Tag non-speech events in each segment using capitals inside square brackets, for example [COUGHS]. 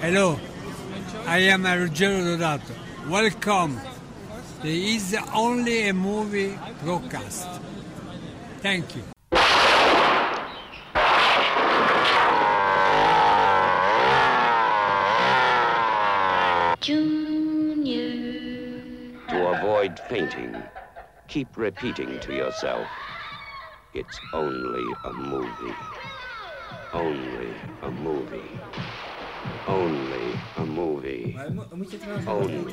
Hello, I am Ruggero Dodato. Welcome. There is only a movie broadcast. Thank you. Junior. To avoid fainting, keep repeating to yourself, it's only a movie. Only a movie. Only a movie. Maar mo- moet je trouwens Only.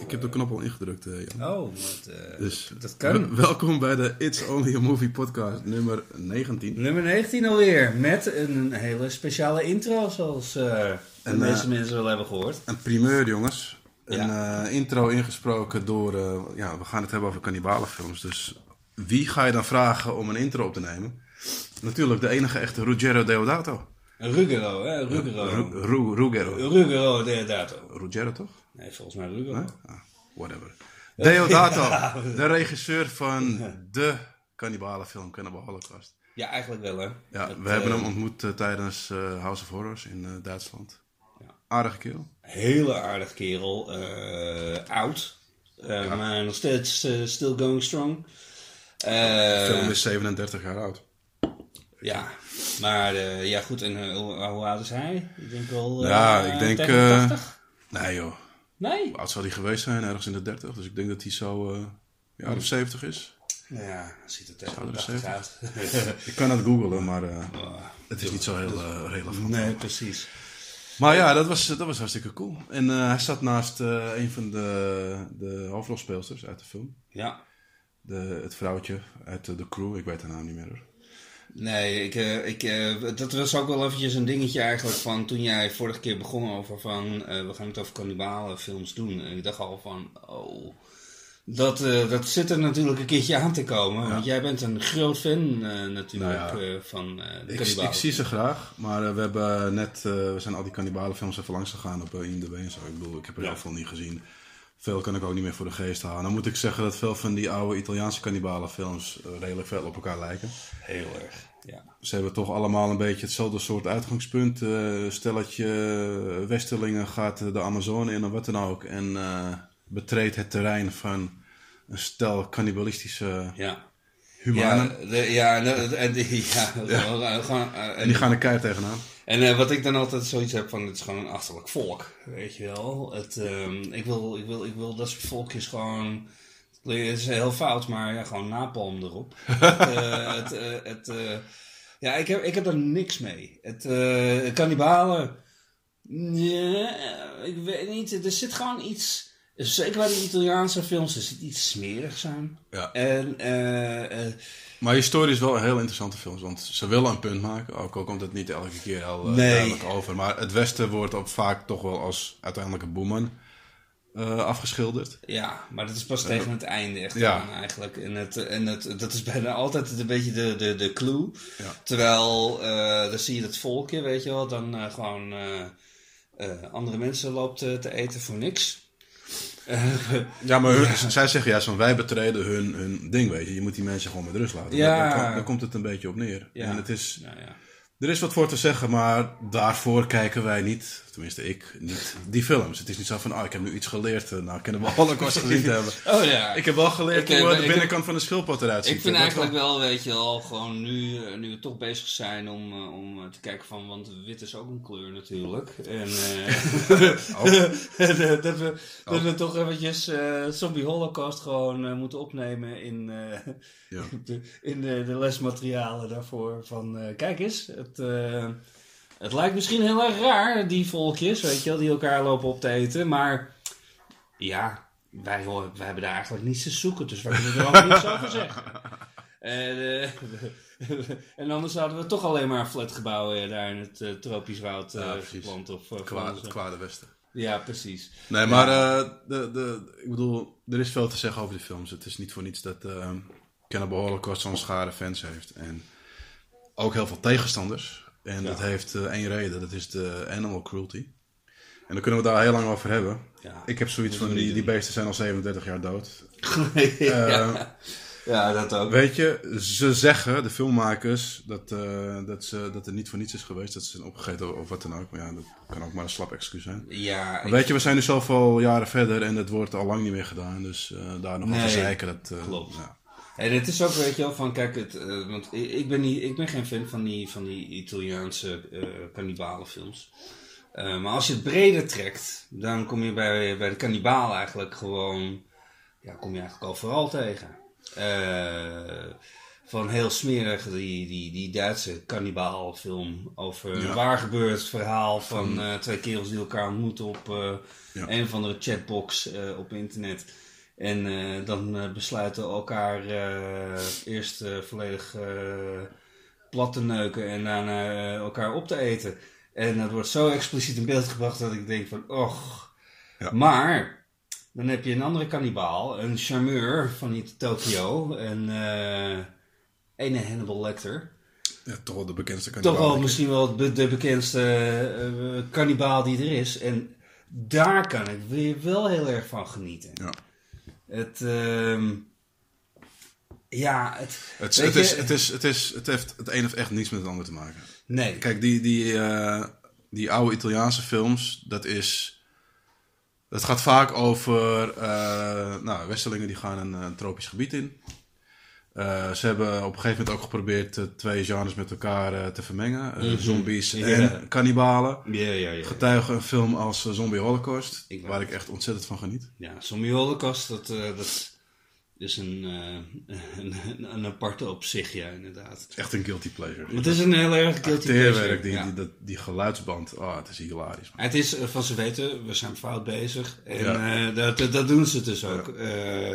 Ik heb de knop al ingedrukt, eh, Jan. Oh, wat, eh, Dus dat kan. welkom bij de It's Only a Movie podcast nummer 19. Nummer 19 alweer. Met een hele speciale intro, zoals eh, de En, meeste mensen wel hebben gehoord. Een primeur, jongens. Een eh, intro ingesproken door... eh, ja, we gaan het hebben over kannibalenfilms. Dus wie ga je dan vragen om een intro op te nemen? Natuurlijk de enige echte Ruggero Deodato. Ruggero, hè? Ruggero. Ru- Ru- Ruggero. Ruggero Deodato. Ruggero, toch? Nee, volgens mij Ruggero. Ah, whatever. Deodato, [LAUGHS] de regisseur van de kannibalenfilm Cannibal Holocaust. Ja, eigenlijk wel, hè? Ja, we hebben eh, hem ontmoet eh, tijdens eh, House of Horrors in Duitsland. Ja. Aardige kerel. Hele aardig kerel. oud. Maar nog steeds still going strong. De film is 37 jaar oud. Ja, maar eh, ja goed, en eh, hoe, oud is hij? Ik denk wel... eh, Ja, ik denk, tegen eh, 80? Nee joh, Nee? hoe oud zou hij geweest zijn? Ergens in de 30. Dus ik denk dat hij zo jaar of 70 is. Ja, ziet de 80 zeven? uit. [LAUGHS] Ik kan het googlen, maar Oh, het is niet zo heel eh, relevant. nee, precies. Maar ja, dat was, dat was hartstikke cool. En hij zat naast een van de, de hoofdrolspeelsters uit de film. Ja. De, het vrouwtje uit de, de crew, ik weet haar naam niet meer. hoor. Nee, ik, eh, ik, eh, dat was ook wel eventjes een dingetje eigenlijk van toen jij vorige keer begon over van eh, we gaan het over kannibalenfilms doen. En ik dacht al van, oh, dat, dat zit er natuurlijk een keertje aan te komen. Want jij bent een groot fan natuurlijk Nou ja. van de Ik, ik zie ze graag, maar we hebben net, we zijn al die kannibalenfilms even langs gegaan op IMDb en zo. Ik bedoel, ik heb er Ja. heel veel niet gezien. Veel kan ik ook niet meer voor de geest halen. Dan moet ik zeggen dat veel van die oude Italiaanse kannibalenfilms redelijk veel op elkaar lijken. Heel erg, ja. Ze hebben toch allemaal een beetje hetzelfde soort uitgangspunt. Eh, stelletje eh, Westerlingen gaat de Amazone in of wat dan ook. En eh, betreedt het terrein van een stel cannibalistische Ja. Humanen. Ja, de, ja, de- en de- [LAUGHS] ja, gewoon, gewoon, En die gaan er keihard tegenaan. En eh, wat ik dan altijd zoiets heb van, het is gewoon een achterlijk volk, weet je wel. Het, ehm, ik, wil, ik, wil, ik wil dat soort volkjes gewoon, het is heel fout, maar ja, gewoon napalm erop. [LAUGHS] het, eh, het, eh, het, ja, ik heb, ik heb er niks mee. Het, kannibalen, ja, ik weet niet, er zit gewoon iets, zeker bij de Italiaanse films, er zit iets smerigs aan. Ja. En, eh, eh, Maar historisch wel een heel interessante films, want ze willen een punt maken. Ook al komt het niet elke keer heel eh, Nee. duidelijk over. Maar het Westen wordt ook vaak toch wel als uiteindelijke boeman afgeschilderd. Ja, maar dat is pas tegen het einde echt Ja. eigenlijk. En, het, en het, dat is bijna altijd een beetje de, de, de clue. Ja. Terwijl, dan zie je dat volkje, weet je wel, dan gewoon andere mensen loopt te eten voor niks. [LAUGHS] Ja, maar hun- zij zeggen juist van wij betreden hun, hun ding, weet je. Je moet die mensen gewoon met rust laten. Ja. Daar, daar, daar komt het een beetje op neer. Ja. En het is, nou ja. er is wat voor te zeggen, maar daarvoor kijken wij niet, tenminste ik, niet die films. Het is niet zo van, ah, ik heb nu iets geleerd. eh, Nou, kennen we [LAUGHS] Holocaust gezien hebben. Oh ja. Ik heb wel geleerd Ik, hoe eh, eh, de binnenkant van de schildpad eruit ziet. Ik vind eigenlijk wel- wel, weet je wel, gewoon nu, eh, nu we toch bezig zijn om, eh, om eh, te kijken van, want wit is ook een kleur natuurlijk. En eh, [LAUGHS] [LAUGHS] en, eh, dat, we, dat we toch eventjes eh, Zombie Holocaust gewoon eh, moeten opnemen in, eh, Ja. de, in de, de lesmaterialen daarvoor. Van, eh, kijk eens, het, eh, het lijkt misschien heel erg raar, die volkjes, weet je wel, die elkaar lopen op te eten, maar ja, wij, wij hebben daar eigenlijk niets te zoeken, dus wij kunnen er ook niks over zeggen. [LAUGHS] En, eh, [LAUGHS] en anders zouden we toch alleen maar flatgebouwen daar in het eh, tropisch woud eh Ja, geplant. Of, Kwa- van- het kwade Westen. Ja, precies. Nee, maar eh, de, de, ik bedoel, er is veel te zeggen over die films. Het is niet voor niets dat uh, Cannibal Holocaust zo'n schare fans heeft. En ook heel veel tegenstanders. En Ja. dat heeft eh, één reden, dat is de animal cruelty. En daar kunnen we daar heel lang over hebben. Ja. Ik heb zoiets van, die, die beesten zijn al 37 jaar dood. [LAUGHS] ja. Eh, Ja, dat ook. Weet je, ze zeggen, de filmmakers, dat, eh, dat, ze, dat het niet voor niets is geweest. Dat ze zijn opgegeten of wat dan ook. Maar ja, dat kan ook maar een slap excuus zijn. Ja, ik- weet je, we zijn nu zoveel jaren verder en het wordt al lang niet meer gedaan. Dus daar nog Nee, over zeiken, dat... klopt. Ja. En het is ook, weet je wel, van kijk, het, eh, want ik, ik ben niet, ik ben geen fan van die, van die Italiaanse eh kannibalenfilms. Eh, maar als je het breder trekt, dan kom je bij, bij de kannibaal eigenlijk gewoon, ja, kom je eigenlijk overal tegen. Van heel smerig, die, die, die Duitse kannibaalfilm over Ja. waar gebeurd verhaal van twee kerels die elkaar ontmoeten op Ja. een of andere chatbox op internet. En eh, dan eh, besluiten elkaar eh, eerst volledig plat te neuken en daarna elkaar op te eten. En dat wordt zo expliciet in beeld gebracht dat ik denk van, och. Ja. Maar, dan heb je een andere kannibaal, een charmeur van die Tokio, en eh ene Hannibal Lecter. ja, toch wel de bekendste Toch kannibaal. wel misschien wel de, de bekendste kannibaal die er is. En daar kan ik weer wel heel erg van genieten. Ja. Het, ehm, ja, het, Het, weet het, je- is, het, is, het, is, het heeft het een heeft echt niets met het ander te maken. nee. Kijk, die, die, eh, die oude Italiaanse films, dat is... Het gaat vaak over eh, nou, Westerlingen die gaan een, een tropisch gebied in. Eh, ze hebben op een gegeven moment ook geprobeerd eh, twee genres met elkaar eh, te vermengen. Eh, Zombies Ja. en kannibalen. Ja, ja, ja. Getuigen een film als Zombie Holocaust, Ik- waar ik echt ontzettend van geniet. Ja, Zombie Holocaust, dat, dat is een, [LAUGHS] een, een, aparte op zich, ja, inderdaad. Echt een guilty pleasure. Het is een heel erg guilty pleasure. Die, die, dat, die geluidsband, oh, het is hilarisch. man. Het is van ze weten, we zijn fout bezig. En dat, dat, doen ze dus ook.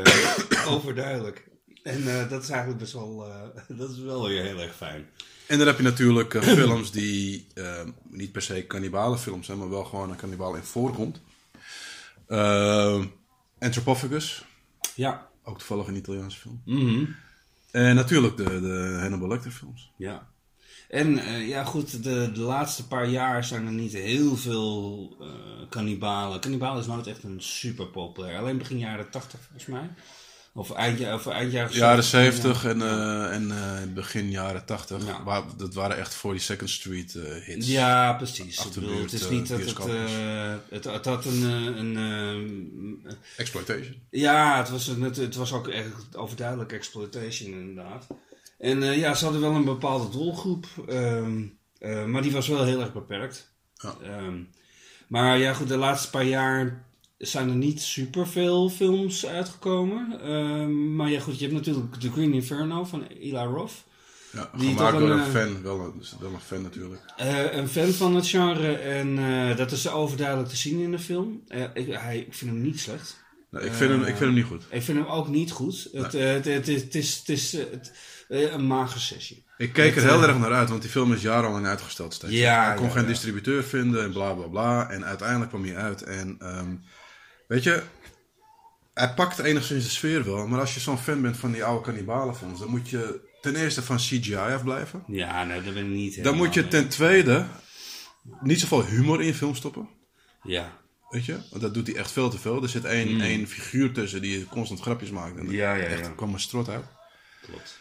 [COUGHS] overduidelijk. En eh, dat is eigenlijk best wel, eh, [LAUGHS] dat is wel weer heel erg fijn. En dan heb je natuurlijk eh, [CLEARS THROAT] films die niet per se kannibalenfilms zijn, maar wel gewoon een kannibaal in voorkomt. Uh, Anthropophagus, Ja. ook toevallig een Italiaanse film. Mhm. En natuurlijk de, de Hannibal Lecter films. Ja. En eh, ja, goed, de, de laatste paar jaar zijn er niet heel veel eh kannibalen. Kannibalen is nooit echt een super populair. Alleen begin jaren 80 volgens mij. Of eind, of eind jaren Jaren 70. 70 en, eh, en eh, begin jaren 80. Ja. Waar, dat waren echt voor die Second Street eh, hits. Ja, precies. Ik Achterbuurt, bedoel, het is niet dat het, het... Het had een... een Exploitation. ja, het was, een, het, het was ook echt overduidelijk exploitation inderdaad. En ja, ze hadden wel een bepaalde doelgroep. ehm, eh, maar die was wel heel erg beperkt. Ja. Ehm, maar ja, goed, de laatste paar jaar zijn er niet superveel films uitgekomen. Ehm, maar ja, goed, je hebt natuurlijk The Green Inferno van Eli Roth. Ja, Die gemaakt toch door een, een eh, fan. Wel een, dus wel een fan natuurlijk. Eh, een fan van het genre en eh, dat is overduidelijk te zien in de film. Ik, hij, ik vind hem niet slecht. Nee, ik, vind hem, ik vind hem niet goed. Ik vind hem ook niet goed. Het, het, het, het is, het is het, een mager sessie. Ik keek er heel erg naar uit, want die film is jarenlang uitgesteld steeds. Ja, hij kon ja, geen ja. distributeur vinden en bla bla bla. En uiteindelijk kwam hij uit. En ehm, weet je, hij pakt enigszins de sfeer wel. Maar als je zo'n fan bent van die oude kannibalenfilms, dan moet je ten eerste van CGI afblijven. Ja, nee, dat ben ik niet Dan moet je ten tweede niet zoveel humor in je film stoppen. Ja, Weet je? Want dat doet hij echt veel te veel. Er zit één, één figuur tussen die constant grapjes maakt. En. Ja, ja, echt ja. kwam een strot uit. klopt.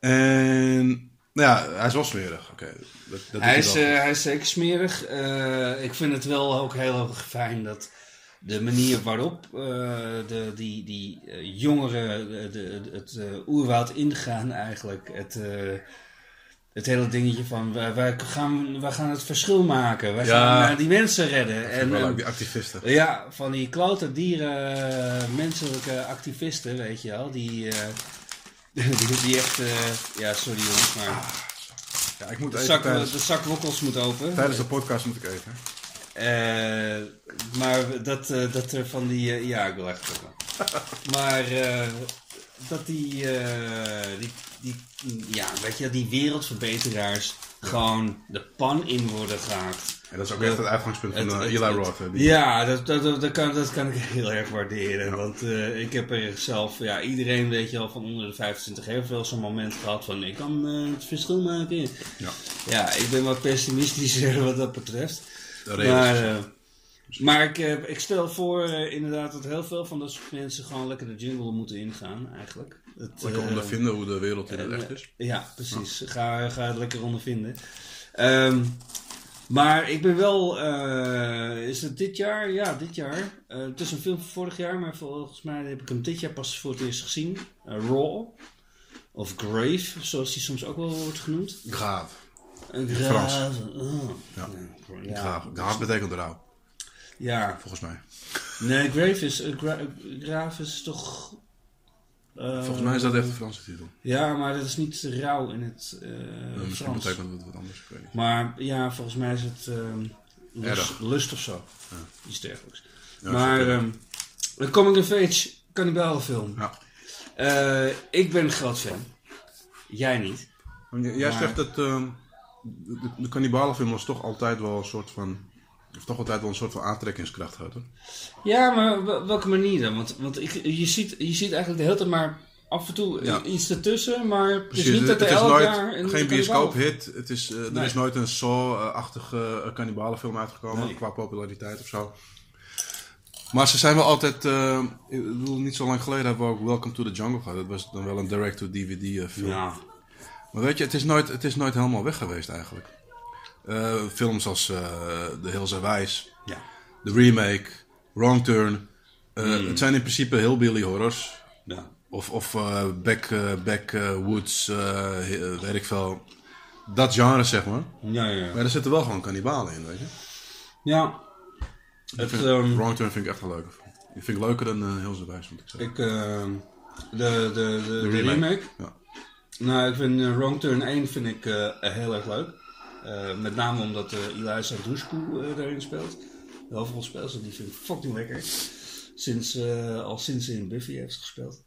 En nou ja, hij is wel smerig. Oké, dat, dat Hij is, goed. eh, hij is zeker smerig. Eh, ik vind het wel ook heel erg fijn dat de manier waarop eh, de, die, die eh, jongeren de, het eh, oerwoud ingaan eigenlijk. Het, het hele dingetje van wij, wij, gaan, wij gaan het verschil maken. Wij Ja. gaan die mensen redden. En, wel die activisten. ja, van die klote dieren, menselijke activisten, weet je wel. Die, [LAUGHS] die, die echt, ja sorry jongens, maar Ja, ik moet de even zak, de zak wokkels moet open. tijdens de podcast moet ik even. Eh, maar dat, eh, dat er van die, eh, ja ik wil echt. [LAUGHS] Maar dat die, die, die, ja weet je, die wereldverbeteraars gewoon de pan in worden gehaakt. En dat is ook echt het uitgangspunt van Het- Eli Roth. die- Ja, dat, dat, dat, kan, dat kan ik heel erg waarderen. Want ik heb er zelf, ja, iedereen weet je al van onder de 25 heeft wel zo'n moment gehad van ik kan het verschil maken. Ja. Ja, ik ben wat pessimistischer [LAUGHS] wat dat betreft. Maar, eh, Maar ik, eh, ik stel voor eh, inderdaad dat heel veel van dat soort mensen gewoon lekker de jungle moeten ingaan, eigenlijk. Het, Lekker ondervinden hoe de wereld in het echt is. Ja, precies. Ga, ga het lekker ondervinden. Ehm, maar ik ben wel, is het dit jaar? Ja, dit jaar. Het is een film van vorig jaar, maar volgens mij heb ik hem dit jaar pas voor het eerst gezien. Raw. Of Grave, zoals die soms ook wel wordt genoemd. Graaf. Een Frans. grave. Oh. Ja. Ja. Graaf. Graaf betekent rouw, Ja. volgens mij. Nee, Grave is, eh, gra- Grave is toch... eh, Volgens mij is dat echt de Franse titel. Ja, maar dat is niet rouw in het eh Eh, misschien Frans. betekent het wat anders. Ik weet niet. Maar ja, volgens mij is het ehm, lust, lust of zo. Iets dergelijks. Ja, maar ehm, een coming of age kannibalenfilm. Ja. Eh, ik ben een groot fan. Jij niet. Jij Maar- zegt dat ehm, de, de kannibalenfilm was toch altijd wel een soort van... Toch altijd wel een soort van aantrekkingskracht hè? Ja, maar wel- welke manier dan? Want, want ik, je, ziet, je ziet eigenlijk de hele tijd maar af en toe Ja. iets ertussen. Maar het Precies, is niet dat er het is elk nooit jaar... een geen bioscoophit. Het is, eh, er Nee. is nooit een Saw-achtige eh, kannibalenfilm uitgekomen Nee. qua populariteit of zo. Maar ze zijn wel altijd... eh, ik bedoel, niet zo lang geleden hebben we ook Welcome to the Jungle gehad. Dat was dan wel een direct-to-DVD film. Ja. Maar weet je, het is nooit, het is nooit helemaal weg geweest eigenlijk. Eh, films als The Hills Are Wijs, Ja. The Remake, Wrong Turn. eh, Het zijn in principe heel Billy horrors. Ja. Of, of eh, Back, Back Woods, he- eh, weet ik veel. Dat genre, zeg maar. Ja, ja, ja. Maar er zitten wel gewoon kannibalen in, weet je. Ja. Ik Het, vind- ehm, Wrong Turn vind ik echt leuke film. Die vind ik leuker dan uh, Hills Are Wijs, moet ik zeggen. Ik, ehm, de, de, de, de remake. remake. Ja. Nou, ik vind eh, Wrong Turn 1 vind ik eh, heel erg leuk. Eh, met name omdat uh, Eliza Dushku uh, daarin speelt. De hoofdrolspeelster, die vind ik fucking lekker. Sinds, uh, al sinds ze in Buffy heeft gespeeld.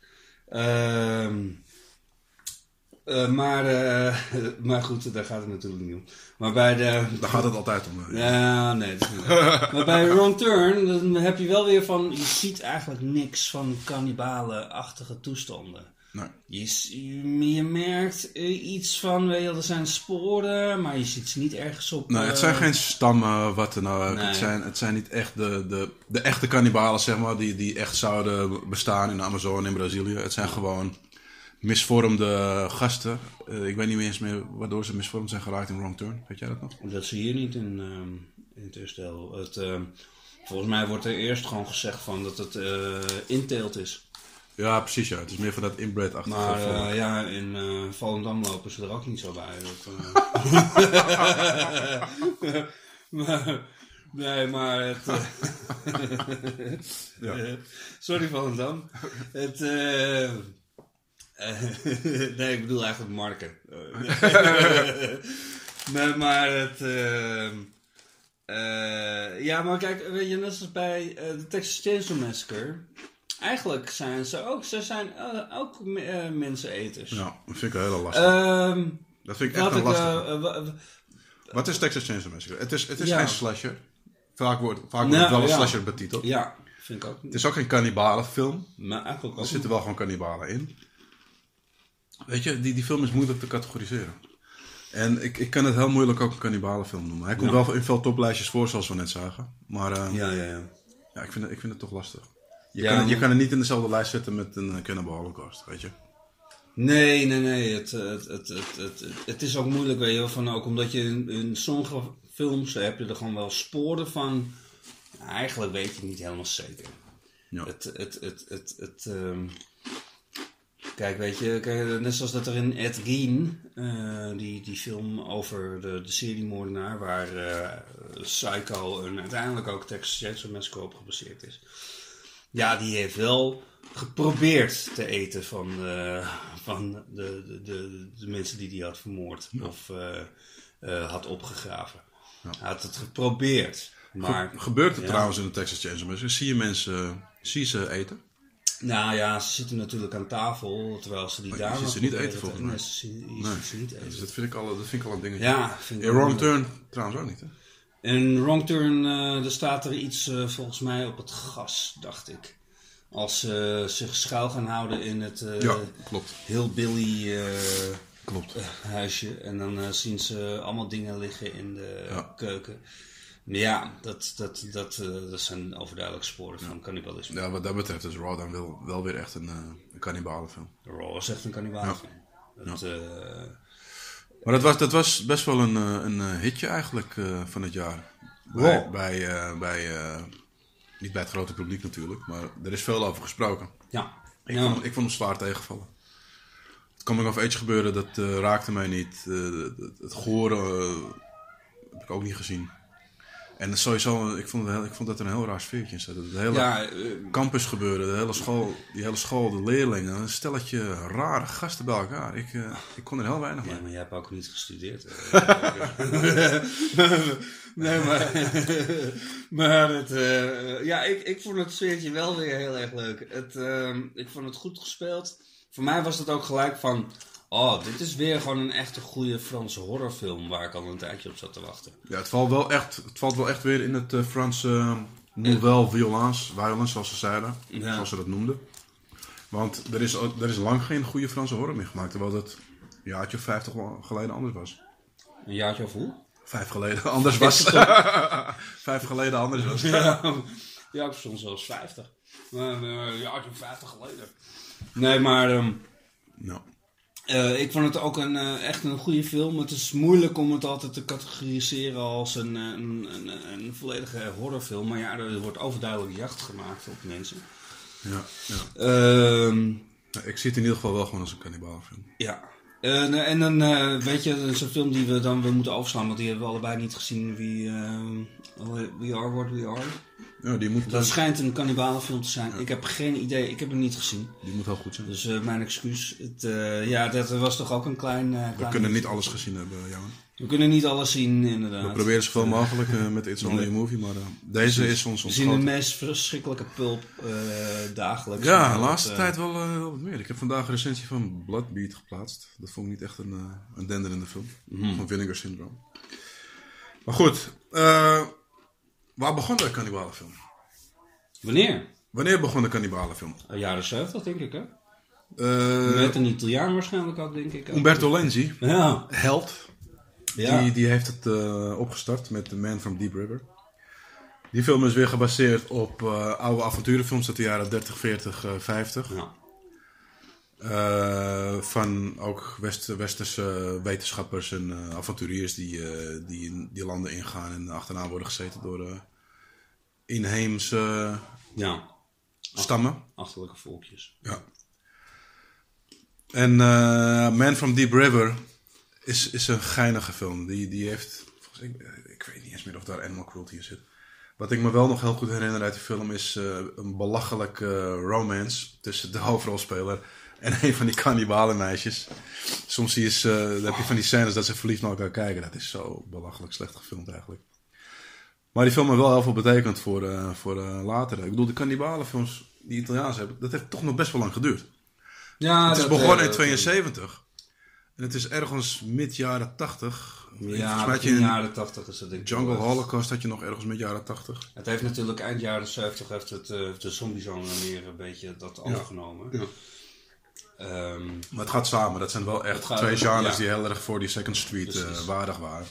Ehm uh, maar, uh, [LAUGHS] maar goed, daar gaat het natuurlijk niet om. Maar bij de... Daar gaat het altijd om. Ja, nee. Dat is niet [LAUGHS] maar bij Wrong Turn dan heb je wel weer van... Je ziet eigenlijk niks van kannibale-achtige toestanden. Nee. Je, je merkt uh, iets van, weet je, er zijn sporen, maar je ziet ze niet ergens op. Nee, het zijn uh, geen stammen, wat dan ook. Nee. Het, zijn, het zijn niet echt de, de, de echte kannibalen, zeg maar, die, die echt zouden bestaan in de Amazone in Brazilië. Het zijn gewoon misvormde gasten. Uh, ik weet niet eens meer waardoor ze misvormd zijn geraakt in Wrong Turn. Weet jij dat nog? Dat zie je niet in, in het herstel. Het, uh, volgens mij wordt er eerst gewoon gezegd van dat het uh, inteelt is. Ja, precies ja. Het is meer van dat inbred-achtige Maar uh, ja, in uh, Volendam lopen ze er ook niet zo bij. Dat, [LAUGHS] maar, nee, maar het... [LAUGHS] ja. [LAUGHS] Sorry Volendam. Het... Nee, ik bedoel eigenlijk Marken. nee, maar het... ja, maar kijk, weet je, net als bij de Texas Chainsaw Massacre eigenlijk zijn ze ook, ze zijn uh, ook uh, menseneters. Ja, dat vind ik een hele lastig. Uh, dat vind ik echt een lastig. Uh, Wat is Texas Chainsaw Massacre? Het is, het is ja. geen slasher. Vaak wordt, vaak wordt nou, het wel een ja. slasher betiteld. Ja, vind ik ook. Het is ook geen kannibalenfilm. Maar eigenlijk ook. Er zitten wel gewoon kannibalen in. Weet je, die, die film is moeilijk te categoriseren. En ik, ik kan het heel moeilijk ook een kannibalenfilm noemen. Hij komt ja. wel in veel toplijstjes voor, zoals we net zagen. Maar uh, ja, ja, ja. ja ik, vind het, ik vind het toch lastig. Je, ja, kan het, je kan het niet in dezelfde lijst zetten met een Cannibal Holocaust, weet je? Nee, nee, nee. Het, het, het, het, het, het is ook moeilijk, weet je van ook omdat je in, in sommige films heb je er gewoon wel sporen van. Nou, eigenlijk weet je het niet helemaal zeker. Ja. Het, het, het, het, het, um... Kijk, weet je, kijk, net zoals dat er in Ed Gein, uh, die, die film over de, de seriemoordenaar, waar uh, Psycho en uiteindelijk ook Texas Chainsaw Massacre op gebaseerd is. Ja, die heeft wel geprobeerd te eten van, uh, van de, de, de, de, mensen die hij had vermoord ja. of uh, had opgegraven. Ja. Hij had het geprobeerd. Maar, Ge gebeurt het ja. trouwens in de Texas Chainsaw Massacre? Zie je mensen, zie ze eten? Nou ja, ze zitten natuurlijk aan tafel, terwijl ze die maar daar je ziet ze niet eten volgens mij. Nee, ze, je nee. ziet ze niet eten. Dus dat vind ik al, dat vind ik al een dingetje. Ja, vind in Wrong Turn trouwens ook niet, hè? In Wrong Turn, uh, er staat er iets uh, volgens mij op het gas, dacht ik. Als ze zich schuil gaan houden in het ja, klopt. heel Billy klopt. huisje. En dan zien ze allemaal dingen liggen in de ja. keuken. Ja, dat, dat, dat, eh, dat zijn overduidelijk sporen van cannibalisme. Ja, wat dat betreft is Raw dan wel, wel weer echt een, uh, een kannibalenfilm. Raw is echt een kannibalenfilm. Dat, eh, Maar dat was, dat was best wel een, eh, een eh, hitje eigenlijk eh, van het jaar. Bij, bij, bij niet bij het grote publiek natuurlijk, maar er is veel over gesproken. ja. Ik, Ja. vond, ik vond hem zwaar tegenvallen. Het coming of age gebeuren, dat raakte mij niet. Het, het goren eh, heb ik ook niet gezien. En sowieso, ik vond, heel- ik vond dat een heel raar sfeertje zat. Het hele Ja, eh, campus gebeuren, de hele school, die hele school, de leerlingen, een stelletje rare gasten bij elkaar. Ik, eh, ik kon er heel weinig mee. Ja, maar jij hebt ook niet gestudeerd. [LAUGHS] nee, maar... maar het, eh, ja, ik, ik vond het sfeertje wel weer heel erg leuk. Het, ehm, ik vond het goed gespeeld. Voor mij was het ook gelijk van... Oh, dit is weer gewoon een echte goede Franse horrorfilm... waar ik al een tijdje op zat te wachten. Ja, het valt wel echt, het valt wel echt weer in het eh, Franse uh, nouvelle violence, violence, zoals ze zeiden. Ja. Zoals ze dat noemden. Want er is, er is lang geen goede Franse horror meer gemaakt. Terwijl dat een jaartje of vijftig geleden anders was. Een jaartje of hoe? Vijf geleden anders was. [LAUGHS] Vijf geleden anders was. Ja, ja soms zelfs 50. Maar eh, een jaartje of 50 geleden. Nee, maar... ehm, Nou, Eh, ik vond het ook een, eh, echt een goede film. Het is moeilijk om het altijd te categoriseren als een, eh, een, een, een volledige horrorfilm. Maar ja, er wordt overduidelijk jacht gemaakt op mensen. ja, ja. Ehm, Ja, Ik zie het in ieder geval wel gewoon als een kannibalenfilm. ja. Eh, en dan, eh, weet je, dat is een film die we dan weer moeten overslaan. Want die hebben we allebei niet gezien. Wie, we Are What We Are. Ja, die moet, Dat schijnt een kannibalenfilm te zijn. Ik heb geen idee. Ik heb hem niet gezien. die moet heel goed zijn. Dus eh, mijn excuus. Het, eh, ja, dat was toch ook een klein... eh, We klein kunnen niet alles gezien hebben, Jan. We kunnen niet alles zien, inderdaad. We proberen zoveel mogelijk eh, met It's Only a Movie, maar eh, deze is ons We zien de meest verschrikkelijke pulp eh, dagelijks. Ja, Maar de laatste tijd wel, wel wat meer. Ik heb vandaag een recensie van Bloodbeat geplaatst. Dat vond ik niet echt een, een denderende film. Van Vinegar Syndrome. Maar goed, waar begon de kannibalenfilm? Wanneer? Wanneer begon de kannibalenfilm? Uh, jaren 70, denk ik, hè? Met een Italiaan waarschijnlijk ook, denk ik. ook. Umberto Lenzi, Ja. held, Ja. die, die heeft het eh, opgestart met The Man from Deep River. Die film is weer gebaseerd op eh, oude avonturenfilms uit de jaren 30, 40, eh, 50. ja. Eh, van ook West, westerse wetenschappers en avonturiers die, die in die landen ingaan en achterna worden gezeten door inheemse Ja. stammen. Achterlijke volkjes. Ja. En Man from Deep River is, is een geinige film. Die, die heeft, volgens, ik, ik weet niet eens meer of daar animal cruelty in zit. Wat ik me wel nog heel goed herinner uit die film is eh, een belachelijke romance tussen de [LAUGHS] hoofdrolspeler en een van die kannibalenmeisjes. Soms zie je eh, dan heb je van die scènes dat ze verliefd naar elkaar kijken. Dat is zo belachelijk slecht gefilmd eigenlijk. Maar die film heeft wel heel veel betekend voor, eh, voor eh, later. Ik bedoel, de kannibalenfilms die Italiaans hebben, dat heeft toch nog best wel lang geduurd. Ja, het is dat, begonnen eh, in 72. En het is ergens mid jaren 80. Volgens Ja, begin in jaren 80 is dat ik. Jungle. Holocaust had je nog ergens mid jaren 80. Het heeft natuurlijk eind jaren 70 heeft het, eh, de zombie-genre meer een beetje dat overgenomen. Ja. Ehm, Maar het gaat samen. Dat zijn wel echt gaat- twee genres ja. die heel erg voor die Second Street eh, waardig waren.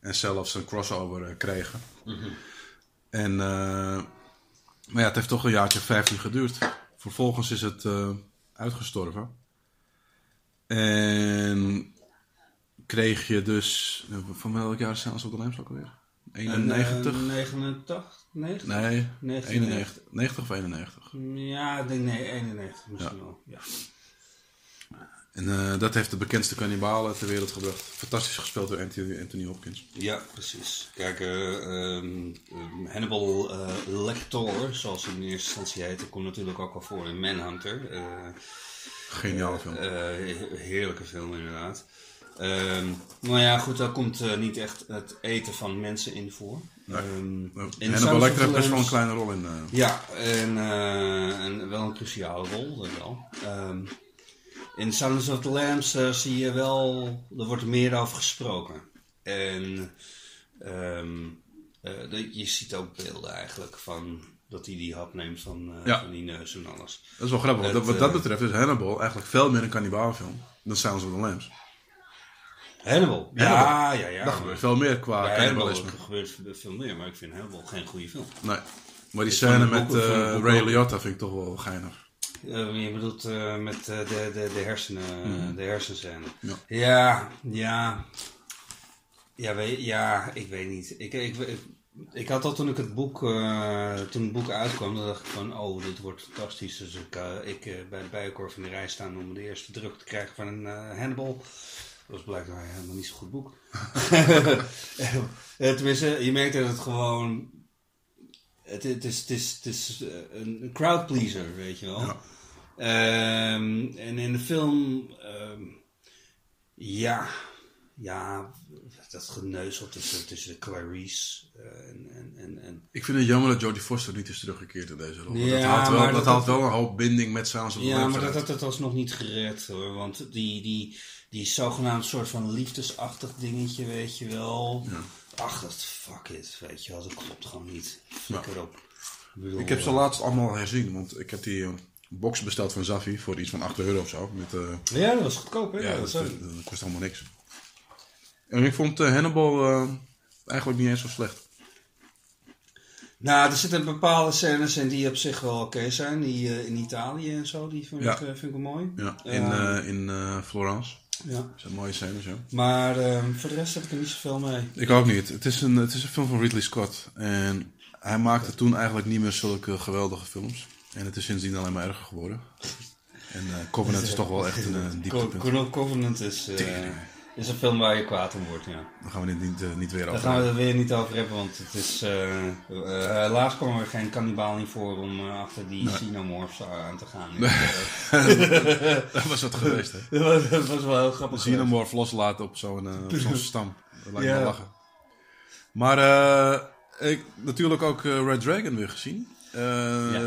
En zelfs een crossover eh, kregen. Mhm. En, maar ja, het heeft toch een jaartje of 15 geduurd. Vervolgens is het uitgestorven. En kreeg je dus... Van welk jaar zijn ze op de Lamps ook alweer? 91? en, eh, 89? 90? nee, 1990. 91. 90 of 91. Ja, ik denk nee, 91 misschien wel. Ja. En eh, dat heeft de bekendste kannibalen ter wereld gebracht. Fantastisch gespeeld door Anthony, Anthony Hopkins. Ja, precies. Kijk, ehm, ehm, Hannibal eh, Lecter, zoals hij in eerste instantie heette, komt natuurlijk ook al voor in Manhunter. Geniale film. eh, he- heerlijke film inderdaad. Ehm maar ja, goed, daar komt eh, niet echt het eten van mensen in voor. Ehm, en of Lecter heeft best wel een kleine rol in. eh, Ja, en, en wel een cruciale rol, dat wel. Ehm, in Silence of the Lambs zie je wel, er wordt er meer over gesproken. En je ziet ook beelden eigenlijk van dat hij die hap neemt van, eh, Ja. van die neus en alles. dat is wel grappig. want wat dat eh, betreft is Hannibal eigenlijk veel meer een kannibalenfilm dan Silence of the Lambs. Hannibal. Ja, ja, ja. Dat gebeurt veel meer qua Ja, Hannibal cannibalisme. gebeurt veel meer, maar ik vind Hannibal geen goede film. Nee. Maar die scène met boeken Ray Liotta vind ik toch wel geinig. Je bedoelt met de, de, de hersenen, de hersenscène. Ja. Ja, ja. Ja, weet, ja, ik weet niet. Ik, ik, ik, ik had al toen ik het boek, eh, toen het boek uitkwam, dan dacht ik van, oh, dit wordt fantastisch. Dus ik, eh, ik eh, bij de bijenkorf in de rij staan om de eerste druk te krijgen van een Hannibal. Dat was blijkbaar helemaal niet zo'n goed boek. [LAUGHS] Tenminste, je merkt dat het gewoon... Het, het is, het is, het is een crowd pleaser, weet je wel. Ja. Ehm, en in de film, ehm, ja, ja, dat geneuzel tussen, tussen de Clarice eh, en, en, en, en Ik vind het jammer dat Jodie Foster niet is teruggekeerd in deze rol. Dat Ja, haalt wel, dat dat- haalt wel een hoop binding met Silence of Ja, maar dat had het alsnog niet gered hoor. Want die, die, die zogenaamd soort van liefdesachtig dingetje, weet je wel. Ach, dat fuck it, weet je wel. Dat klopt gewoon niet. Flikker op. bedoel, Ik heb ze eh, laatst allemaal herzien, want ik heb die eh, box besteld van Zafi voor iets van 8 euro of zo. Met, Ja, dat was goedkoop hè. ja, dat dat- dat kost allemaal niks. En ik vond eh, Hannibal eh, eigenlijk niet eens zo slecht. Nou, er zitten bepaalde scènes in die op zich wel oké zijn. Die eh, in Italië en zo, die vind, Ja. ik, eh, vind ik wel mooi. Ja, in, Ja. eh, in Florence. Ja. Dat zijn mooie scènes, ja. Maar ehm, voor de rest heb ik er niet zoveel mee. Ik ook niet. Het is, een, het is een film van Ridley Scott. En hij maakte toen eigenlijk niet meer zulke geweldige films. En het is sindsdien alleen maar erger geworden. En Covenant is toch wel echt een, dieptepunt. Co- Covenant is, is een film waar je kwaad om wordt, ja. Daar gaan we dit niet, eh, niet weer Daar over gaan we het weer niet over hebben, want het is... eh, eh, helaas kwam er geen kannibaal in voor om achter die xenomorphs aan te gaan. [LAUGHS] [LAUGHS] Dat was wat geweest, hè? [LAUGHS] dat, was, wel heel grappig. Xenomorph loslaten op zo'n op zo'n stam. Dat lijkt me Ja. wel lachen. Maar eh, ik natuurlijk ook Red Dragon weer gezien. Eh, Ja.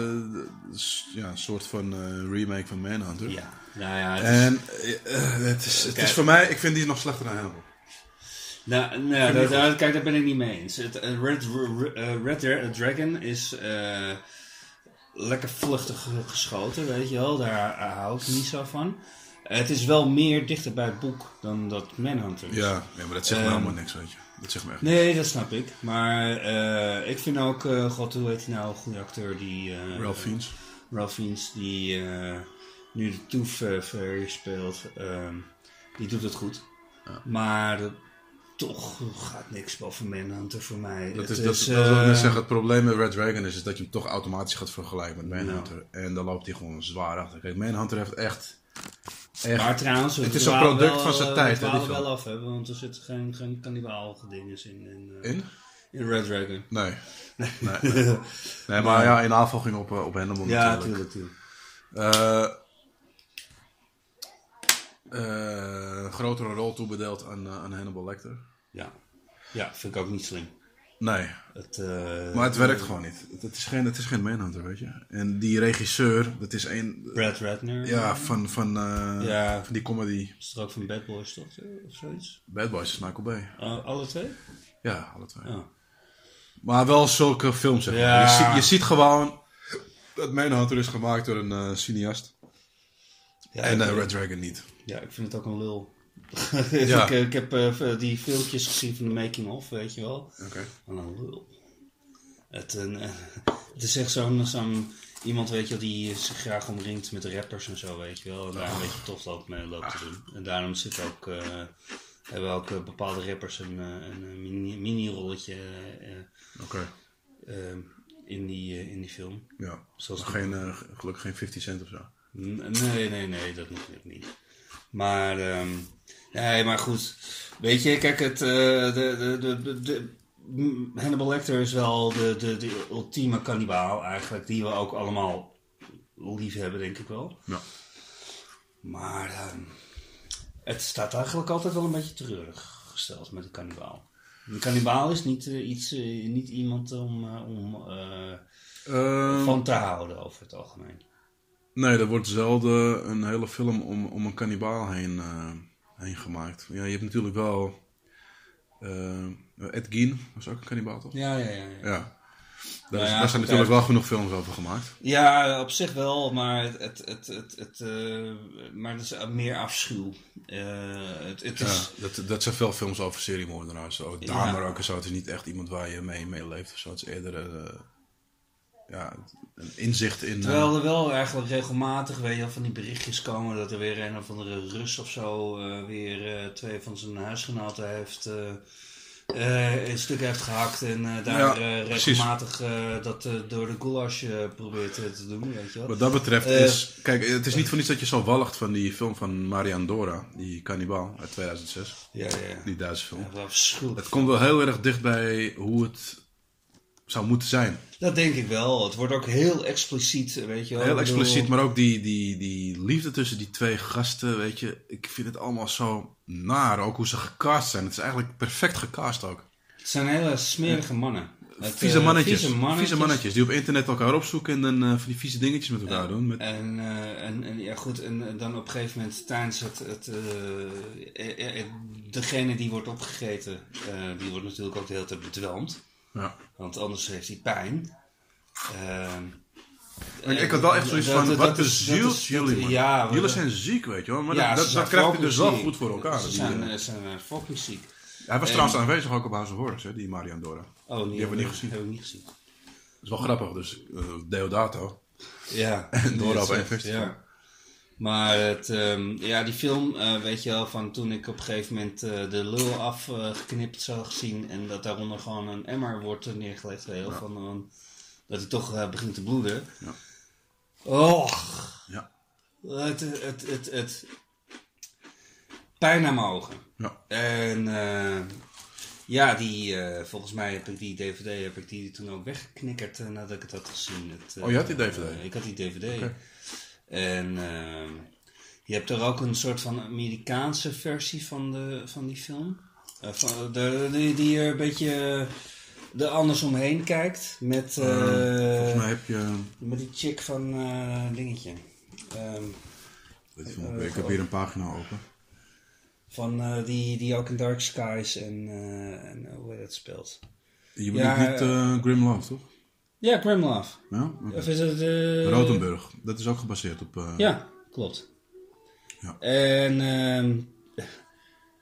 ja, een soort van eh, remake van Manhunter. Ja, nou ja, En eh, het, is, het is voor mij, ik vind die nog slechter dan Hannibal. Nou, nou kijk, daar ben ik niet mee eens. Het, Red, Red Dra- Dragon is lekker vluchtig geschoten, weet je wel. Daar hou ik niet zo van. Het is wel meer dichter bij het boek dan dat Manhunter is. Ja, ja maar dat zegt me Ehm, helemaal niks, weet je. Dat me echt Nee, dat snap ik. Maar eh, ik vind ook, eh, god, hoe heet hij nou, een goede acteur die... eh, Ralph Fiennes. Ralph Fiennes, die nu de Tooth Fairy speelt, ehm, die doet het goed. Maar dat- toch gaat niks boven Manhunter voor mij. Dat Het is, dat, wil ik zeggen. Het probleem met Red Dragon is, is dat je hem toch automatisch gaat vergelijken met Manhunter. En dan loopt hij gewoon zwaar achter. Kijk, Manhunter heeft echt... echt Maar trouwens, we Het is een product wel, van zijn eh, tijd, We film. wel af, hè, want er zitten geen, geen kannibaalige dingen in, in, eh, in? in Red Dragon. Nee. Nee, nee. nee maar ja, in aanvolging op, eh, op Hannibal Ja, natuurlijk. tuurlijk, tuurlijk. Eh, eh, een grotere rol toebedeeld aan, aan Hannibal Lecter. Ja. ja, vind ik ook niet slim. Nee, Het, eh, maar het werkt gewoon niet. Het, het is geen, het is geen Manhunter, weet je. En die regisseur, dat is een... Brad Ratner. Ja, van, van, eh, Ja. van die comedy. Is ook van Bad Boys toch? Of zoiets? Bad Boys is Michael Bay. Uh, alle twee? Ja, alle twee. Ja. Maar wel zulke films, zeg maar. Ja. Je, ziet, je ziet gewoon dat Manhunter is gemaakt door een eh, cineast. Ja, en Red Dragon niet. Ja, ik vind het ook een lul. Ja. [LAUGHS] ik, ik heb eh, die filmpjes gezien van de making of, weet je wel. Oké. Een lul. Het, eh, het is echt zo'n zo'n iemand, weet je wel, die zich graag omringt met rappers en zo, weet je wel. En daar een beetje tof loopt mee loopt te doen. En daarom zit ook, eh, hebben ook eh, bepaalde rappers een, eh, een eh, mini- mini-rolletje eh, Oké. eh, in, die, eh, in die film. Ja. Zoals Maar geen, eh, gelukkig geen 50 cent of zo. N- Nee, nee, nee, dat natuurlijk niet. Maar, ehm, nee, maar goed. Weet je, kijk, het, eh, de, de, de, de, Hannibal Lecter is wel de, de, de ultieme kannibaal eigenlijk, die we ook allemaal lief hebben, denk ik wel. Ja. Maar ehm, het staat eigenlijk altijd wel een beetje treurig gesteld met de kannibaal. Een kannibaal is niet, eh, iets, eh, niet iemand om, om eh, Ehm, van te houden over het algemeen. Nee, er wordt zelden een hele film om, om een kannibaal heen, heen gemaakt. Ja, je hebt natuurlijk wel... eh, Ed Gein was ook een kannibaal, toch? Ja, ja, ja. ja. Ja. Daar, Nou ja, daar zijn natuurlijk wel genoeg films over gemaakt. Ja, op zich wel, maar het, het, het, het, het, eh, maar het is meer afschuw. Eh, het, het Ja, is, dat, dat zijn veel films over seriemoordenaars. Ja. Dahmer ook en zo. Het is niet echt iemand waar je mee, mee leeft of zo. Het is eerder ja, een inzicht in... eh, Terwijl er wel eigenlijk regelmatig weet je, van die berichtjes komen dat er weer een of andere Rus of zo eh, weer eh, twee van zijn huisgenoten heeft eh eh, in stukken heeft gehakt en eh, daar Ja, eh, regelmatig eh, dat eh, door de goulash eh, probeert eh, te doen, weet je wel. Wat dat betreft Eh, is... Kijk, het is niet voor niets dat je zo walgt van die film van Marian Dora. Die Cannibal uit 2006. Ja, ja. Die Duitse film. Ja. Het komt wel heel erg dicht bij hoe het zou moeten zijn. Dat denk ik wel. Het wordt ook heel expliciet, weet je wel. Heel expliciet, maar ook die, die, die liefde tussen die twee gasten, weet je. Ik vind het allemaal zo naar, ook hoe ze gecast zijn. Het is eigenlijk perfect gecast ook. Het zijn hele smerige mannen. Het, Vieze eh, mannetjes. Vieze mannetjes. Vieze mannetjes die op internet elkaar opzoeken en dan eh, van die vieze dingetjes met elkaar doen. Met, En, eh, en, en ja, goed, en, dan op een gegeven moment tijdens het. het degene die wordt opgegeten, die wordt natuurlijk ook de hele tijd bedwelmd. Ja. Want anders heeft hij pijn. Ehm, Ik, had wel echt zoiets dat- van, dat wat dat bezielt jullie, man. ja, jullie zijn ziek, weet je wel. Maar ja, dat, dat, hij fucking dus wel goed voor elkaar. Ze Die, zijn, eh, eh, zijn eh, fucking ziek. hij was en- trouwens aanwezig ook op House of Horrors, hè, die Marian Dora. Oh, die, hebben we niet gezien. Hebben we niet gezien. Dat is wel grappig, dus eh, Deodato. Ja. En Dora op één festival. Ja. Maar het, ehm, ja, die film, eh, weet je wel, van toen ik op een gegeven moment eh, de lul afgeknipt zou zien en dat daaronder gewoon een emmer wordt eh, neergelegd, heel van, eh, dat hij toch eh, begint te bloeden. Ja. Och, Ja. het, het, het, het, pijn aan mijn ogen. Ja. En eh, ja, die, eh, volgens mij heb ik die DVD heb ik die toen ook weggeknikkerd eh, nadat ik het had gezien. Het, eh, Oh, je had die DVD? eh, ik had die DVD. En ehm, je hebt er ook een soort van Amerikaanse versie van, de, van die film. Eh, van, de, die, die er een beetje eh, er anders omheen kijkt. Met, eh, Volgens mij heb je... met die chick van dingetje. Ehm, ik heb hier een pagina open. van die, die ook in Dark Skies en, en hoe heet het speelt. Je bedoelt Ja, niet Grim Love, toch? Ja, Grimlove. Ja? Of is het... eh, Rotenburg. Dat is ook gebaseerd op... eh, Ja, klopt. Ja. En ehm,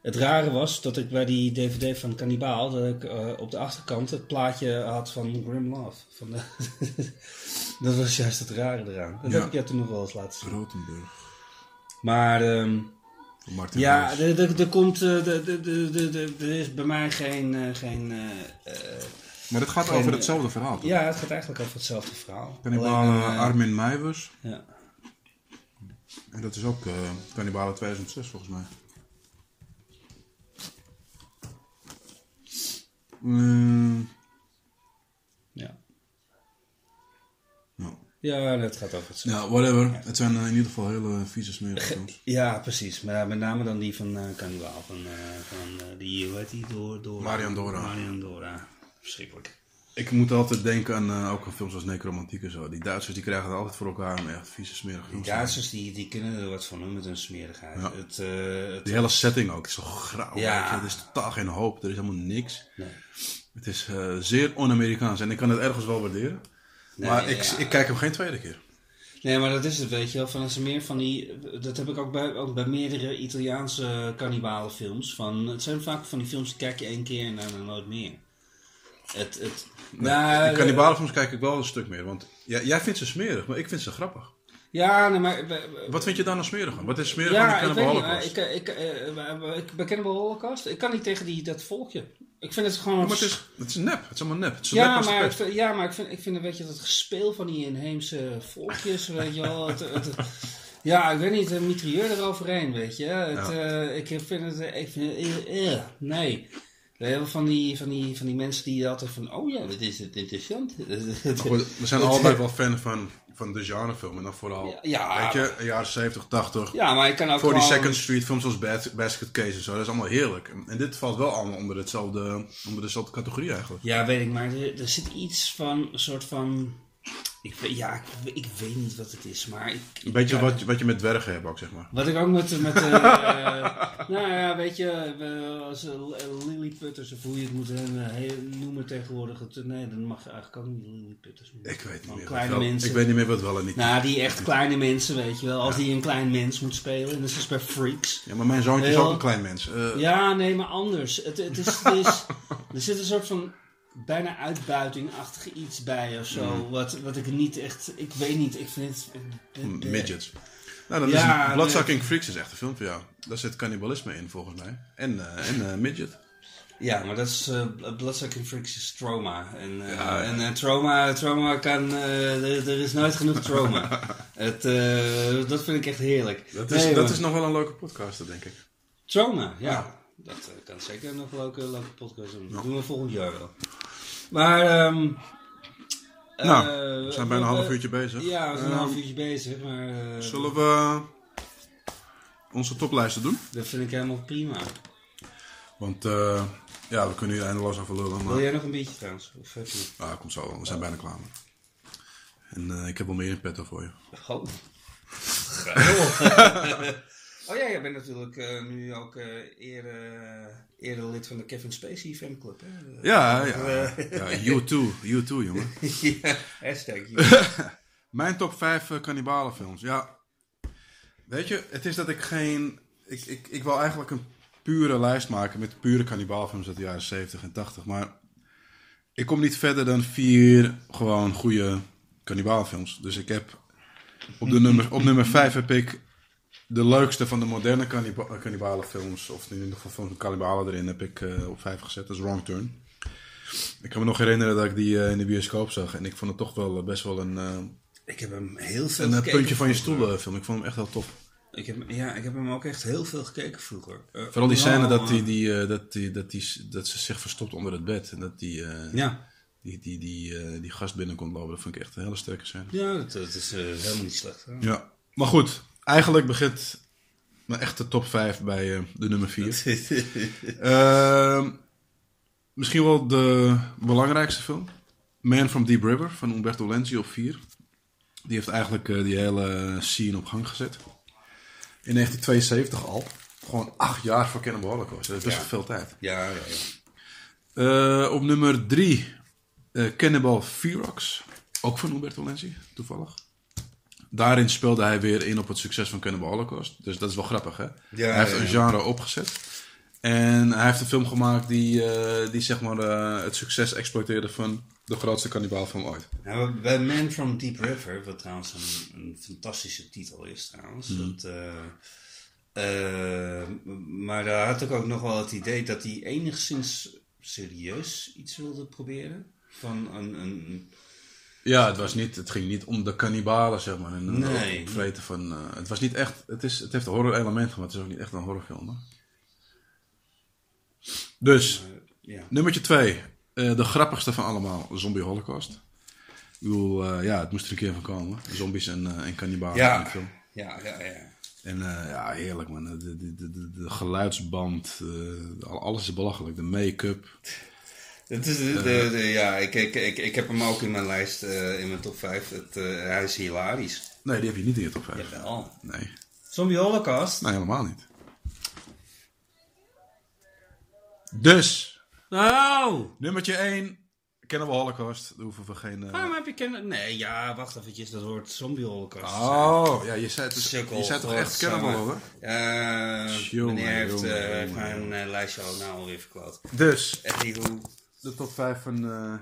het rare was dat ik bij die DVD van Cannibaal, dat ik eh, op de achterkant het plaatje had van Grim Love. Van de [LAUGHS] dat was juist het rare eraan. Dat Ja. heb ik jou toen nog wel eens laten zien. Rotenburg. Maar Martin ja, er, komt, er, is bij mij geen... geen Maar het gaat over hetzelfde verhaal, toch? ja, het gaat eigenlijk over hetzelfde verhaal. Cannibal Alleen, eh, eh, Armin Meijers. Ja. En dat is ook eh Cannibalen 2006, volgens mij. Mm, Ja. ja. ja, het gaat over hetzelfde. ja, whatever. Het zijn eh, in ieder geval hele vieze smerige. Ja, precies. Maar met name dan die van uh. Van, eh, van eh, die, hoe heet die? Door, door, Marian Dora. Marian Dora. Verschrikkelijk. Ik moet altijd denken aan eh, ook aan films als Necromantiek en zo. Die Duitsers die krijgen het altijd voor elkaar om echt vieze smerige Die films te Duitsers die, die kunnen er wat van doen met hun smerigheid. Ja. Het, eh, het, Die hele setting ook. Het is zo grauw. Ja. Er is totaal geen hoop. Er is helemaal niks. nee. Het is eh, zeer on-Amerikaans. En ik kan het ergens wel waarderen. Nee, maar ik, ja. ik kijk hem geen tweede keer. nee, maar dat is het, weet je wel. Van, is meer van die, dat heb ik ook bij, ook bij meerdere Italiaanse cannibalenfilms. Van, het zijn vaak van die films die kijk je één keer en daarna nooit meer. Het, het, nou, die kannibalenfilms kijk ik wel een stuk meer. Want jij, jij vindt ze smerig, maar ik vind ze grappig. Ja, nee, maar... Wat vind je daar nou smerig aan? Wat is smerig Ja, aan weet Cannibal Holocaust? Ik, ik, eh, ik, bij Cannibal Holocaust, ik kan niet tegen die, dat volkje. Ik vind het gewoon... Maar het is, het is nep. Het is allemaal nep. Het is ja, nep de maar, vind- ja, maar ik vind, ik vind een beetje dat gespeel van die inheemse volkjes, weet je wel. Het, het, ja, ik weet niet, een mitrailleur eroverheen, weet je. Het, eh, ik vind het, ik vind eh, eh, nee. We hebben van die, van, die, van die mensen die altijd van, oh ja, wat is het interessant. Goed, [LAUGHS] we zijn allebei wel fan van, van de genrefilm. En dan vooral, Ja. weet je, jaren 70, 80. Ja, maar ik kan ook Voor die Second Street films zoals Bas- Basket Case en zo. Dat is allemaal heerlijk. En, en dit valt wel allemaal onder, hetzelfde, onder dezelfde categorie eigenlijk. Ja, weet ik, maar er, er zit iets van, een soort van Ik, weet- ja, ik, weet- ik weet niet wat het is, maar ik... Een beetje wat, je- wat je met dwergen hebt ook, zeg maar. Wat ik ook met... met eh, [LAUGHS] eh, nou ja, weet je, als uh, lilliputters of hoe je het moet eh, noemen tegenwoordig. Het, nee, dan mag je eigenlijk ook niet lilliputters noemen. Ik weet niet meer. Kleine wel, mensen. ik weet niet meer wat wel en niet. Nou, die echt kleine mensen, weet je wel. Als die een klein mens moet spelen, net zoals bij Freaks. Ja, maar mijn zoontje is ook een klein mens. Eh, Ja, nee, maar anders. Het, het is, het is, [LAUGHS] er zit een soort van bijna uitbuitingachtig iets bij of zo. Mm. Wat, wat ik niet echt... Ik weet niet, ik vind het... Midgets. Nou, dan Ja, is Bloodsucking Freaks is echt een film voor jou. Daar zit cannibalisme in, volgens mij. En, eh, en eh, midget. Ja, maar dat is uh, Bloodsucking Freaks is trauma. En, Ja, ja. en trauma, trauma kan... er, is nooit genoeg trauma. [LAUGHS] het, dat vind ik echt heerlijk. Dat is, Nee, dat is nog wel een leuke podcast, denk ik. Trauma, ja. Ja. Dat kan zeker nog een leuke, leuke podcast doen. Dat doen we volgend jaar wel. Maar, ehm Nou, eh, we zijn bijna een eh, half uurtje bezig. Ja, we zijn een Ehm, half uurtje bezig, maar eh, Zullen we onze toplijsten doen? dat vind ik helemaal prima. Want eh, ja, we kunnen hier eindeloos over lullen. Wil Maar jij nog een beetje trouwens? Of heb je nog? ah, komt zo. We zijn bijna klaar. En eh, ik heb wel meer in petto voor je. Oh. [LAUGHS] oh ja, jij bent natuurlijk eh, nu ook eh eerder, eerder lid van de Kevin Spacey fanclub. Hè? Ja, ja. ja U2, U2, jongen. [LAUGHS] ja, hashtag. [LAUGHS] Mijn top 5 uh, kannibalenfilms. Ja, weet je, het is dat ik geen... Ik, ik, ik wil eigenlijk een pure lijst maken met pure kannibaalfilms uit de jaren 70 en 80. Maar ik kom niet verder dan vier gewoon goede kannibaalfilms. Dus ik heb... Op, de nummer, op nummer 5 heb ik de leukste van de moderne kanniba kannibalenfilms. Of in ieder geval van kannibalen erin heb ik uh, op 5 gezet. Dat is Wrong Turn. Ik kan me nog herinneren dat ik die uh, in de bioscoop zag. En ik vond het toch wel uh, best wel een... Ik heb hem heel veel een puntje van je stoel film. Ik vond hem echt wel tof. Ik heb, ja, ik heb hem ook echt heel veel gekeken vroeger. Vooral die scène dat, die, die, dat, die, dat, die, dat ze zich verstopt onder het bed. En dat die, Ja, die, die, die, uh, die gast binnen kon lopen. Dat vond ik echt een hele sterke scène. ja dat, dat is uh, helemaal niet slecht. Hè? Ja. Maar goed, eigenlijk begint mijn echte top 5 bij uh, de nummer 4. [LAUGHS] Ehm, misschien wel de belangrijkste film. Man from Deep River van Umberto Lenzi op 4. Die heeft eigenlijk uh, die hele scene op gang gezet. In 1972 al. Gewoon acht jaar voor Cannibal Holocaust. Dat is best Ja. wel veel tijd. Ja, ja, ja. Uh, op nummer 3 uh, Cannibal Ferox. Ook van Umberto Lenzi, toevallig. Daarin speelde hij weer in op het succes van Cannibal Holocaust. Dus dat is wel grappig, hè? Ja, hij heeft ja, een genre opgezet. En hij heeft een film gemaakt die, uh, die zeg maar, uh, het succes exploiteerde van de grootste kannibaalfilm ooit. Nou, bij Man from Deep River, wat trouwens een, een fantastische titel is trouwens. Mhm. Dat, uh, maar daar had ik ook nog wel het idee dat hij enigszins serieus iets wilde proberen. Van een, een, Ja, het, was niet, het ging niet om de kannibalen, zeg maar. En Nee. het van... uh, het was niet echt... Het, is, het heeft een horror element, maar het is ook niet echt een horrorfilm. Hè? Dus, ja. nummertje twee. Uh, de grappigste van allemaal, Zombie Holocaust. Ik bedoel, ja, het moest er een keer van komen. Zombies en, en kannibalen in de film. ja, ja, ja. En ja, heerlijk man. De, de, de, de, de geluidsband, alles is belachelijk. De make-up. Het is de, de, de- ja, ik, ik, ik, ik heb hem ook in mijn lijst, eh, in mijn top 5. Het, eh, hij is hilarisch. Nee, die heb je niet in je top 5. Jawel. Nee, Zombie Holocaust? nee, helemaal niet. Dus, Nou! nummertje 1. Cannibal Holocaust. Daar hoeven we geen... uh, Waarom heb je kennen? Nee, ja, wacht eventjes. Dat wordt Zombie Holocaust. Oh, ja, je zei, het, Sukkel, je zei toch echt. Cannibal hoor? Eh, Jongen, meneer heeft, jongen, eh, heeft jongen, mijn eh, lijstje al nou alweer verklaard. Dus, Anywho, de top 5 van... uh,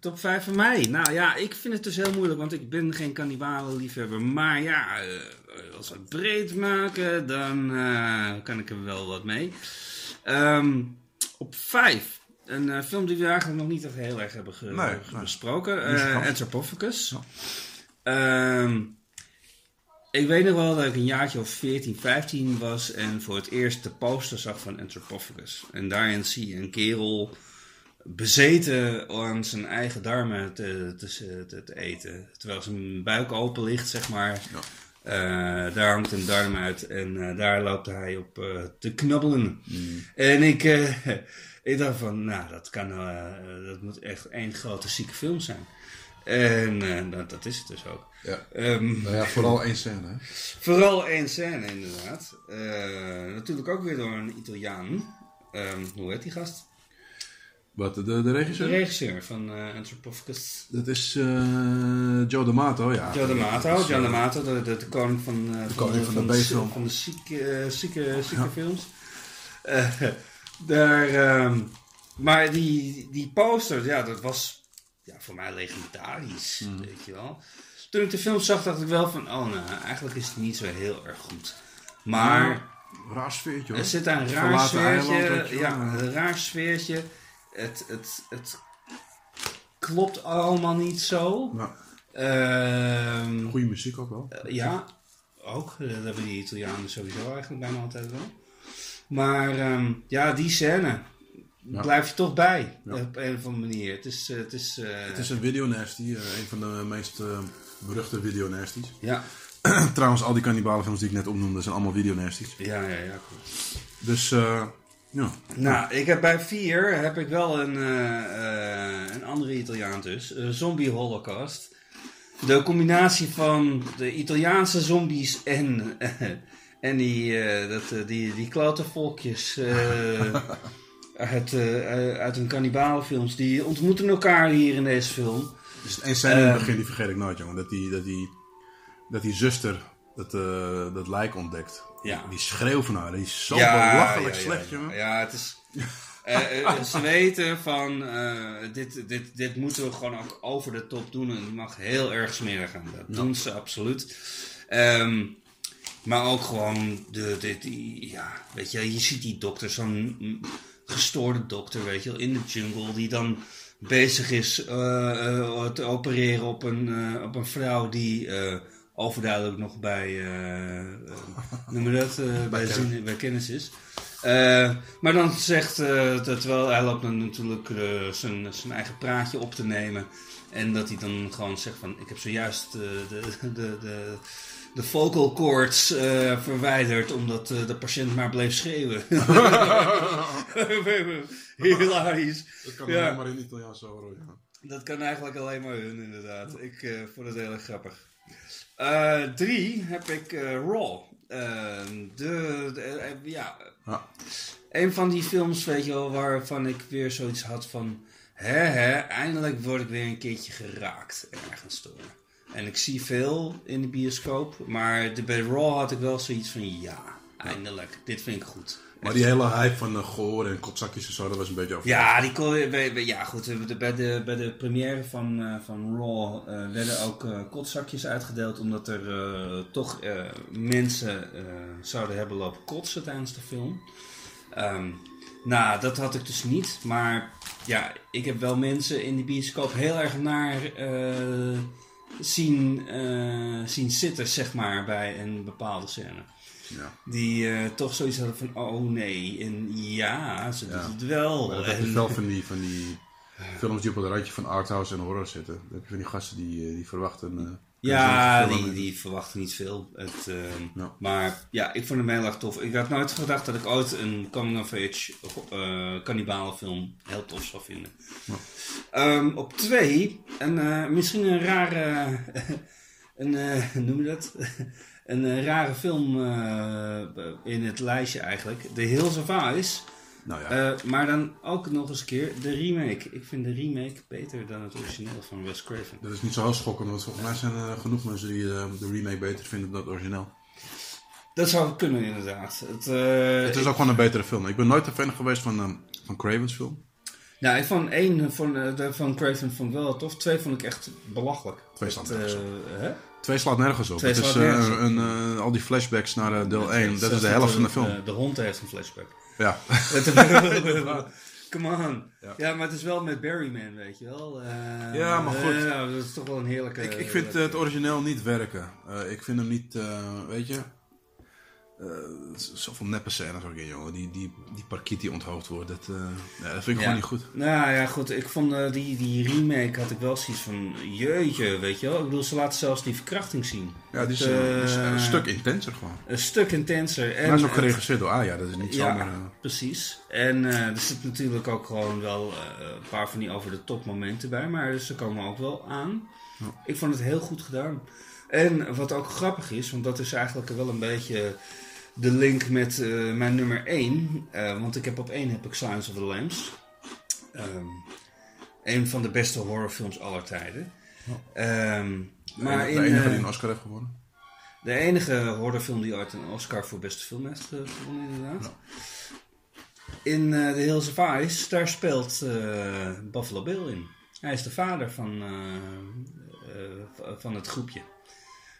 top 5 van mij. Nou ja, ik vind het dus heel moeilijk, want ik ben geen kannibalenliefhebber. Maar ja, eh, als we het breed maken, dan eh, kan ik er wel wat mee. Ehm, op 5. Een eh, film die we eigenlijk nog niet echt heel erg hebben ge- Nee, ge- besproken. Eh. Anthropophagus. Ja. Ehm, ik weet nog wel dat ik een jaartje of 14, 15 was en voor het eerst de poster zag van Anthropophagus. En daarin zie je een kerel bezeten aan zijn eigen darmen te, te, te, te eten. Terwijl zijn buik open ligt, zeg maar. Eh, daar hangt een darm uit en eh, daar loopt hij op eh, te knabbelen. En ik, [LAUGHS] ik dacht van, nou, dat, kan, dat moet echt één grote zieke film zijn. En dat, dat is het dus ook. Ja. Ehm, Nou ja, vooral één scène. Hè? [LAUGHS] Vooral één scène, inderdaad. Natuurlijk ook weer door een Italiaan. Ehm, hoe heet die gast? Wat, de, de De regisseur? regisseur van eh Anthropophagus. Dat is eh, Joe D'Amato, ja. Joe D'Amato. John eh, D'Amato, de, de, de koning van, van, koning van de de, B-film. van de zieke, zieke, zieke films. [LAUGHS] Daar, ehm, maar die, die poster, ja, dat was ja, voor mij legendarisch, Mhm. weet je wel. Toen ik de film zag, dacht ik wel van, oh nou, eigenlijk is het niet zo heel erg goed. Maar... Ja, Raar sfeertje hoor. Er zit een raar eiland, sfeertje. ja, een raar sfeertje. Het, het, het klopt allemaal niet zo. Ja, Ehm, goede muziek ook wel. ja, ook. Dat hebben die Italianen sowieso eigenlijk bijna altijd wel. Maar ehm, ja, die scène Ja. blijf je toch bij. Ja. Op een of andere manier. Het is... eh, het is, eh, Het is een videonasty, eh, een van de meest eh, beruchte videonasties. Ja, [CLEARS THROAT] Trouwens, al die cannibalenfilms die ik net opnoemde zijn allemaal videonasties. ja, ja, ja. Goed. Dus, eh, ja. Nou, ik heb bij vier heb ik wel een, eh, eh, een andere Italiaan dus. Eh, zombie Holocaust. De combinatie van de Italiaanse zombies en, en die, dat, die, die klote volkjes [LAUGHS] eh, uit, uit hun cannibalenfilms. Die ontmoeten elkaar hier in deze film. Dus één scène in het Ehm. begin, die vergeet ik nooit, jongen. Dat die, dat die, dat die zuster dat, dat lijk ontdekt. Ja. Die schreeuw van haar, die is zo belachelijk slecht, ja, jongen. Ja, het is... [LAUGHS] eh, eh, ze weten van, eh, dit, dit, dit moeten we gewoon ook over de top doen. En het mag heel erg smerig gaan. Dat doen ze absoluut. Ehm, maar ook gewoon, de, de, die, ja, weet je, je ziet die dokter, zo'n gestoorde dokter, weet je wel, in de jungle, die dan bezig is eh, eh, te opereren op een, eh, op een vrouw die eh, overduidelijk nog bij, noem je dat, eh, bij, zin, bij kennis is. Maar dan zegt, dat terwijl hij loopt dan natuurlijk zijn, zijn eigen praatje op te nemen. En dat hij dan gewoon zegt van, ik heb zojuist de, de, de, de vocal cords verwijderd omdat de patiënt maar bleef schreeuwen. [LAUGHS] Hilarisch. Dat kan Ja. alleen maar in Italiaans zo horen, ja. Dat kan eigenlijk alleen maar hun, inderdaad. Ik vond het heel erg grappig. Eh, drie heb ik eh, Raw. Eh, de, de- ja, Ja. een van die films, weet je wel, waarvan ik weer zoiets had van... Hè, hè, eindelijk word ik weer een keertje geraakt ergens door. En ik zie veel in de bioscoop, maar de, bij Raw had ik wel zoiets van... Ja, eindelijk, dit vind ik goed. Maar die hele hype van uh, goor en kopzakjes en zo, dat was een beetje over. Ja, die ja goed, de- bij de, bij de première van, eh, van Raw eh, werden ook eh, kotzakjes uitgedeeld. Omdat er toch mensen zouden hebben lopen kotsen tijdens de film. Ehm, nou, dat had ik dus niet. Maar ja, ik heb wel mensen in die bioscoop heel erg naar zien, zien zitten, zeg maar, bij een bepaalde scène. Ja. Die eh, toch zoiets hadden van, oh nee, en ja, ze doet het wel. Maar dat heb je En- wel van die, van die [LAUGHS] films die op het randje van arthouse en horror zitten. Dan heb je van die gasten die, eh, die verwachten... eh, Ja, die, en- die verwachten niet veel. Het, eh, Ja. Maar ja, ik vond hem heel erg tof. Ik had nooit gedacht dat ik ooit een coming-of-age uh, kannibalenfilm heel tof zou vinden. Ehm, op twee, eh, misschien een rare, [LAUGHS] een, noem je dat? Een eh, rare film eh, in het lijstje eigenlijk. The Hills of Ice. Nou ja, Eh, maar dan ook nog eens een keer de remake. Ik vind de remake beter dan het origineel van Wes Craven. dat is niet zo heel schokkend, want volgens mij zijn er genoeg mensen die de remake beter vinden dan het origineel. Dat zou kunnen inderdaad. Het, Het is ook gewoon een betere film. Ik ben nooit een fan geweest van, ehm, van Craven's film. Nou, ik vond één van, de, van Craven vond ik wel tof. Twee vond ik echt belachelijk. Twee staan? Twee slaat nergens op. Twee het is eh, op. een, eh, al die flashbacks naar eh, deel 1. Dat is de helft van de film. De, de hond heeft een flashback. Ja. [LAUGHS] Come on. Ja. Ja. maar het is wel met Barryman, weet je wel. Ja, maar goed. dat is toch wel een heerlijke... Ik, ik vind het origineel niet werken. Ik vind hem niet, weet je... eh, zoveel neppe scènes ook in, jongen. Die, die, die parkiet die onthoogd wordt, dat, eh, ja, dat vind ik gewoon niet goed. Nou ja, goed. Ik vond eh, die, die remake had ik wel zoiets van, jeetje, weet je wel. Ik bedoel, ze laten zelfs die verkrachting zien. Ja, die is, eh, eh, een stuk intenser gewoon. Een stuk intenser. En Maar is ook geregisseerd door Aya, dat is niet Ja, zomaar... eh, precies. En eh, er zit natuurlijk ook gewoon wel eh, een paar van die over de top momenten bij, maar ze komen ook wel aan. Ik vond het heel goed gedaan. En wat ook grappig is, want dat is eigenlijk wel een beetje de link met eh, mijn nummer 1. want ik heb op 1 heb ik Silence of the Lambs. Ehm een van de beste horrorfilms aller tijden. Ehm, maar de in, enige eh, die een Oscar heeft gewonnen. de enige horrorfilm die ooit een Oscar voor beste film heeft ge- gewonnen, inderdaad. In eh The Hills of Ice, daar speelt eh, Buffalo Bill in. Hij is de vader van, eh, eh, van het groepje.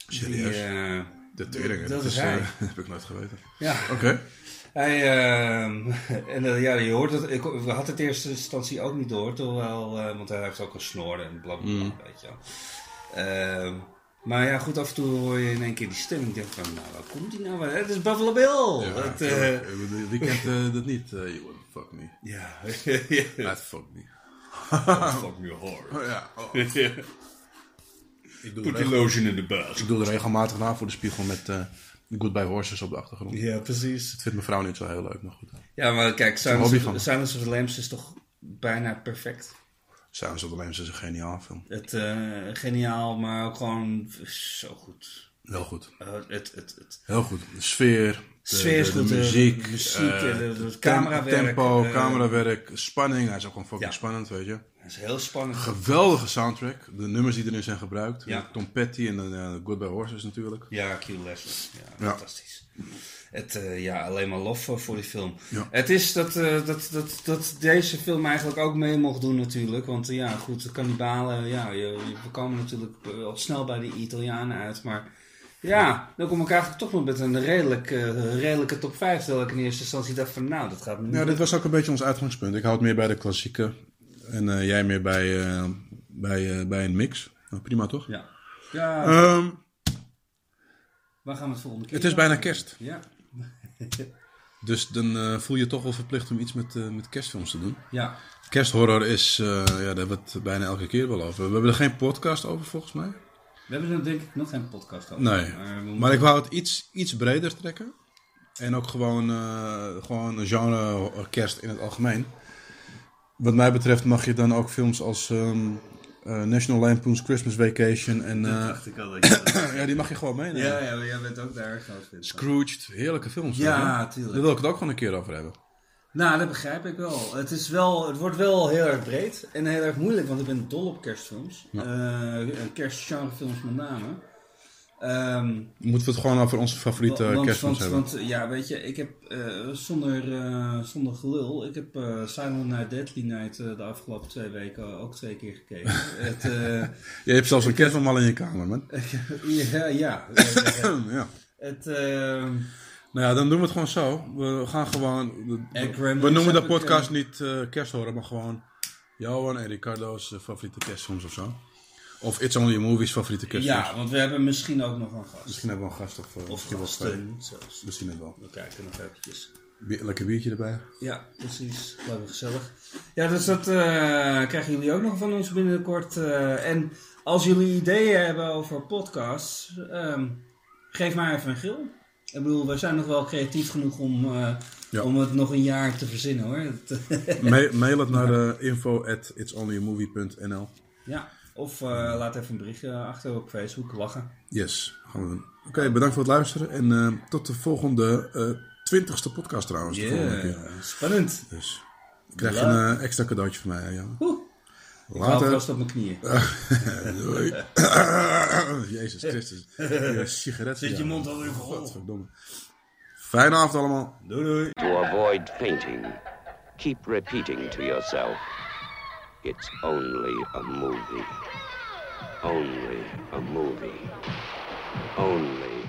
Serieus? Die, eh, De tweeling, dat dat, is hij. eh, [LAUGHS] heb ik nooit geweten. ja, Oké. hij, ehm, [LAUGHS] en eh, ja, je hoort het, ik we had het in eerste instantie ook niet door, terwijl, eh, want hij heeft ook een snor en blablabla, Mm. weet je wel. Ehm, maar ja, goed, af en toe hoor je in één keer die stem. Ik denk van, nou, waar komt die nou? Het is Buffalo Bill! Ja, eh, Wie kent eh, dat niet? Eh, you wanna fuck me. ja, [LAUGHS] That fuck me. fuck me hard. Oh, ja. Oh. Ik, doe Put er lotion in the bus. ik doe er regelmatig na voor de spiegel met eh Goodbye Horses op de achtergrond. Ja, precies. Dat vindt mijn vrouw niet zo heel leuk, maar goed. Ja, maar kijk, of. Silence of the Lambs is toch bijna perfect. Silence of the Lambs is een geniaal film. Het, eh, geniaal, maar ook gewoon zo goed. Heel goed. Eh, het, het, het, Heel goed. De sfeer. De, Sfeer is goed, de- muziek. de muziek, eh, de- het camerawerk, Tempo, eh, camerawerk, spanning. Hij is ook gewoon fucking spannend, weet je. het is heel spannend. Geweldige soundtrack. De nummers die erin zijn gebruikt. Ja. Tom Petty en eh, Goodbye Horses natuurlijk. Ja, Q Leslie. Ja, Ja. fantastisch. Het, eh, ja, alleen maar lof voor die film. Ja. Het is dat, dat, dat, dat deze film eigenlijk ook mee mocht doen natuurlijk. Want ja, goed, de kannibalen, ja, je, je- we komen natuurlijk al snel bij de Italianen uit. Maar ja, dan kom ik eigenlijk toch nog met een redelijk, eh, redelijke top 5. Terwijl ik in eerste instantie dacht van, nou, dat gaat me niet Ja, dit was ook een beetje ons uitgangspunt. Ik houd meer bij de klassieke. En eh, jij meer bij, eh, bij, bij een mix. Nou, prima toch? Ja. Ja, Ehm, waar gaan we het volgende keer het is bijna kerst. Ja. [LAUGHS] Dus dan voel je je toch wel verplicht om iets met, met kerstfilms te doen. Ja. Kersthorror is, ja, daar hebben we het bijna elke keer wel over. We hebben er geen podcast over volgens mij. We hebben er denk ik nog geen podcast over. Nee. Maar moeten- ik wou het iets, iets breder trekken. En ook gewoon, eh, gewoon een genre kerst in het algemeen. Wat mij betreft mag je dan ook films als ehm, eh, National Lampoon's Christmas Vacation en... eh, dacht ik al dat je dat- [COUGHS] ja, die mag je gewoon meenemen. Ja, ja, maar jij bent ook daar groot. Scrooged, heerlijke films. Ja, tuurlijk. Daar wil ik het ook gewoon een keer over hebben. Nou, dat begrijp ik wel. Het, is wel. het wordt wel heel erg breed en heel erg moeilijk, want ik ben dol op kerstfilms. Eh kerstgenrefilms met name. Ehm, Moeten we het gewoon over onze favoriete want, kerstfilms want, hebben? want, ja, weet je, ik heb eh, zonder, eh, zonder gelul, ik heb eh, Silent Night, Deadly Night de afgelopen twee weken ook twee keer gekeken. [LAUGHS] het, Je hebt zelfs een kerstfilm al in je kamer, man. [LAUGHS] ja, ja. [COUGHS] ja. het, ehm, Nou ja, dan doen we het gewoon zo. We gaan gewoon... We, noemen de podcast niet eh kersthorror, maar gewoon... Johan en Ricardo's eh, favoriete kerstfilms of zo. Of It's Only a Movie's favoriete kerstfilms. ja, want we hebben misschien ook nog een gast. Misschien hebben we een gast of, uh, Of gasten zelfs. Misschien het wel. We kijken nog eventjes. Bier- lekker biertje erbij. Ja, precies. Leuk gezellig. Ja, dus dat krijgen jullie ook nog van ons binnenkort. en als jullie ideeën hebben over podcasts, ehm, geef maar even een gil. Ik bedoel, we zijn nog wel creatief genoeg om, eh, Ja. om het nog een jaar te verzinnen hoor. [LAUGHS] Ma- mail het naar de info at itsonlyamovie.nl ja, of eh, laat even een berichtje achter op Facebook, lachen. Yes, gaan we doen. Oké, bedankt voor het luisteren. En eh, tot de volgende twintigste podcast trouwens. Yeah, spannend. Dus krijg je een extra cadeautje van mij, Jan. Oeh, ik hou Later. vast op mijn knieën. Doei. [LAUGHS] Jezus Christus. Een sigaret. Zet je mond alweer vol. Godverdomme. Fijne avond allemaal. Doei doei. To avoid fainting, keep repeating to yourself, it's only a movie. Only a movie. Only a movie.